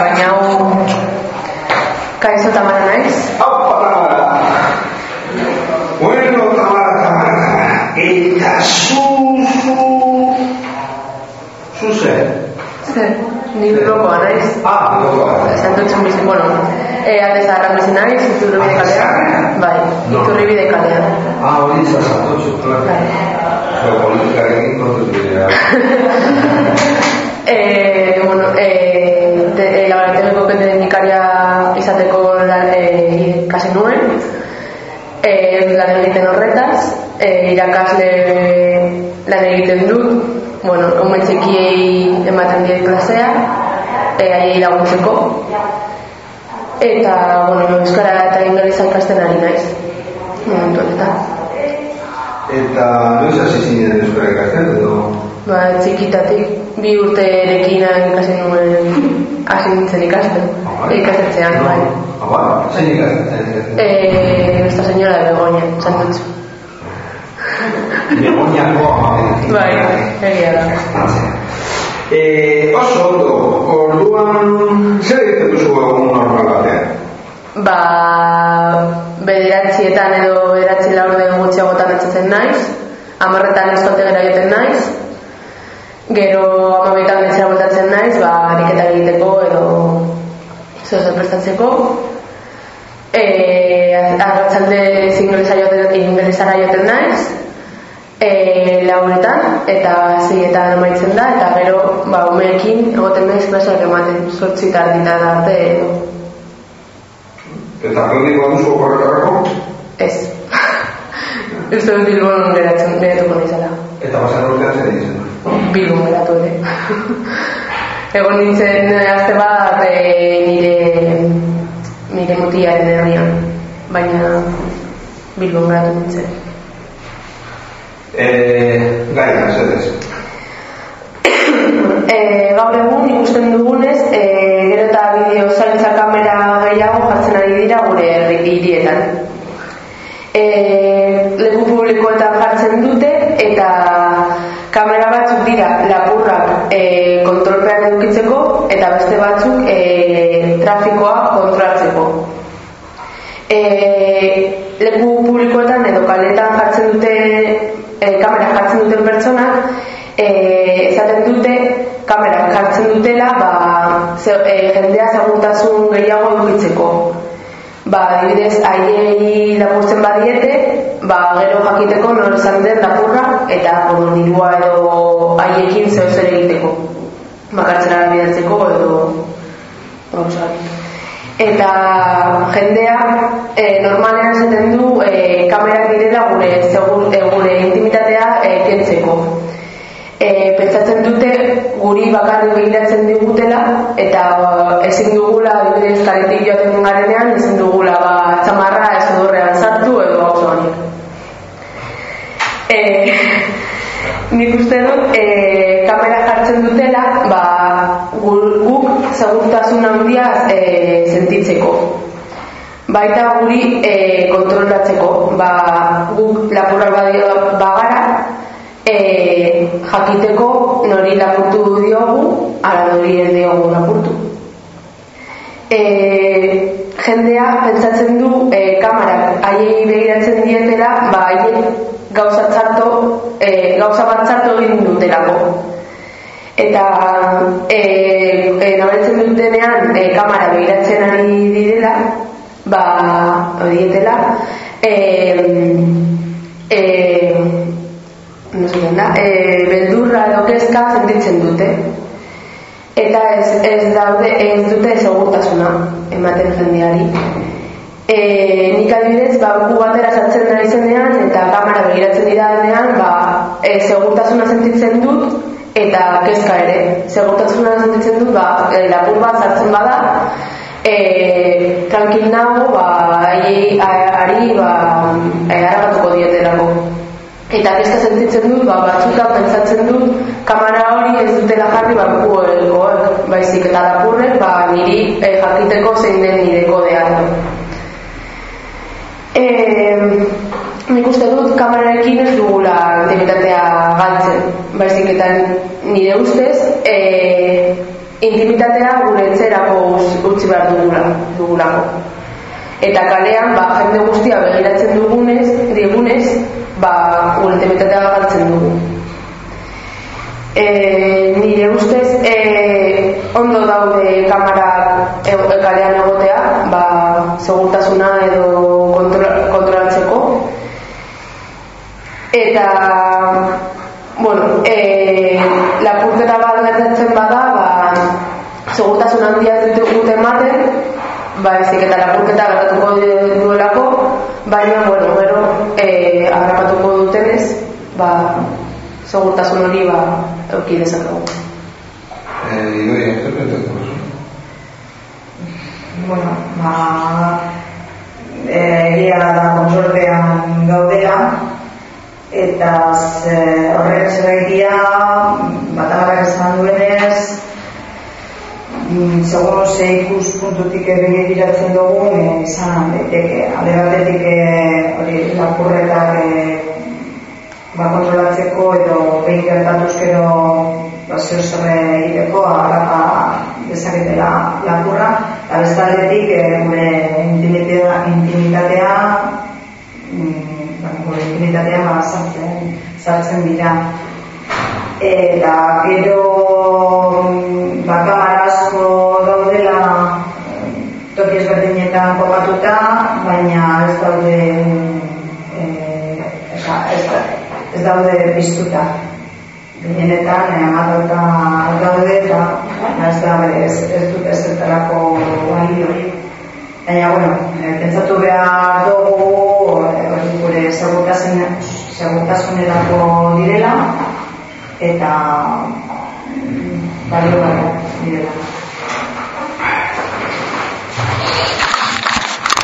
baina hau Kaixo tamara naiz? Tamara! Bueno, tamara, tamara, tamara. Eta zu, zu... Zu zer? Zer, ni bilokoa naiz. Ah, bilokoa. Esan dutxun bizi, bueno, e, alde zaharrak bizi naiz, iturri bide kalean. Bai, iturri bide kalean. Ah, hori zazatotxo, claro. Bai. Pero politikarekin kontutu dira. eh, irakasle lan egiten dut, bueno, ume txikiei ematen diet klasea, eh, haiei laguntzeko. Eta, bueno, euskara eta ingelesa ikasten ari naiz. Momentu honetan. Eta noiz hasi zinen euskara ikasten edo? Ba, txikitatik bi urterekin ikasi nuen hasi nintzen ikasten. Ikastetxean, bai. Ba? Zein ikasten? Eh, Nuestra Señora de Begoña, Santutxu. Begoñako amatik. Bai, egia da. Eh, oso ondo, orduan, zer egiten duzu egun normal batean? Ba, bederatzietan edo bederatzi laurde gutxiagotan etxatzen naiz, amarretan eskotegera egiten naiz, gero amabitan etxera voltatzen naiz, ba, ariketa egiteko edo zozer prestatzeko. E, arratzalde ingelesa joten, joten naiz, e, lauretan, eta zietan amaitzen da, eta gero, ba, umeekin egoten naiz klaseak ematen, sortzi tardita da arte edo. Eta praktikoa duzu horretarako? Ez. Uste dut Bilbon geratzen, geratuko naizela. Eta basan urtean zer du? Bilbon geratu ere. Egon nintzen azte bat e, nire, nire mutiaren herrian. Baina Bilbon geratu nintzen. Eh, gaia, zer ez? E, gaur egun ikusten dugunez, e, gero eta bideo zaintza kamera gehiago jartzen ari dira gure hirietan. E, leku publikoetan jartzen dute eta kamera batzuk dira lapurrak e, kontrolpean edukitzeko eta beste batzuk e, trafikoa kontrolatzeko. E, leku publikoetan edo kaletan jartzen dute e, kamera jartzen duten pertsonak e, esaten dute kamera jartzen dutela ba, ze, e, jendea segurtasun gehiago edukitzeko ba, adibidez, haiei lapurtzen badiete, ba, gero jakiteko nor izan den lapurra, eta bueno, dirua edo haiekin zeu zer egiteko. Bakartzera bidaltzeko edo gauzak. Eta jendea e, normalean esaten du e, kamerak direla gure, segur, e, gure intimitatea e, kentzeko. E, pentsatzen dute guri bakarrik begiratzen digutela eta ezin dugula adibidez kaletik joaten garenean ezin dugula ba, txamarra ez odorrean sartu edo gauza honik. E, nik uste dut e, kamera jartzen dutela ba, gu- guk segurtasun handia e, sentitzeko. Baita guri e, kontrolatzeko, ba, guk lapurrak badio bagara, e, jakiteko nori lapurtu diogu, ala nori ez diogu lapurtu. E, jendea pentsatzen du e, kamarak haiei begiratzen dietela, ba haiek gauza txarto, e, gauza bat txarto egin dutelako. Eta e, e, nabaritzen dutenean e, kamara begiratzen ari direla, ba, horietela, e, e, no sé da, e, beldurra edo kezka sentitzen dute. Eta ez, ez daude, ez dute segurtasuna ematen jendeari. E, nik adibidez, ba, gu batera sartzen da izenean eta kamera begiratzen dira denean, ba, e, segurtasuna sentitzen dut eta kezka ere. Segurtasuna sentitzen dut, ba, e, lapur bat sartzen bada, e, tranquil nago, ba, aiei, a- ari, ba, e, haragatuko dietelako. Eta kezka sentitzen dut, ba, batzuka pentsatzen dut, kamera hori ez dutela jarri barku elkoek, baizik eta lapurrek, ba, niri e, jakiteko zein den nire kodea. E, nik uste dut kamerarekin ez dugula intimitatea galtzen, baizik eta nire ustez, e, intimitatea gure etxerako utzi behar dugula, dugulako. Eta kalean, ba, jende guztia begiratzen dugunez, digunez, ba, gure intimitatea galtzen dugu. E, nire ustez, e, ondo daude kamara e, kalean egotea, ba, segurtasuna edo kontrolatzeko. Eta, bueno, e, lapurketa bat gertatzen bada, ba, segurtasun handia dut ematen, ba, ezik eta lapurketa gertatuko duelako, baina, bueno, gero, e, agarrapatuko dutenez, ba, segurtasun hori, ba, euki dezakegu. Eh, Idoia, zer pentsatu Bueno, ba, egia da kontsortean gaudela, eta ze, horrek zeraitia batagarrak esan duenez mm, segun ze ikuspuntutik begiratzen dugu e, izan daiteke alde batetik e, hori lapurretak e, ba kontrolatzeko edo behin gertatuz gero ba zer egiteko agarrapa dezaketela lapurra eta bestaldetik e, gure intimitatea, intimitatea mm, gure intimitatea ba, sartzen, sartzen dira. Eta gero ba, kamara asko daudela toki ezberdinetan kokatuta, baina ez daude e, eza, ez, ez daude biztuta. Gehienetan, eh, amatauta daude eta ez da ez, ez dut ez zertarako balio. Baina, bueno, e, pentsatu behar dugu e, gure segurtasunerako direla eta balio gara direla.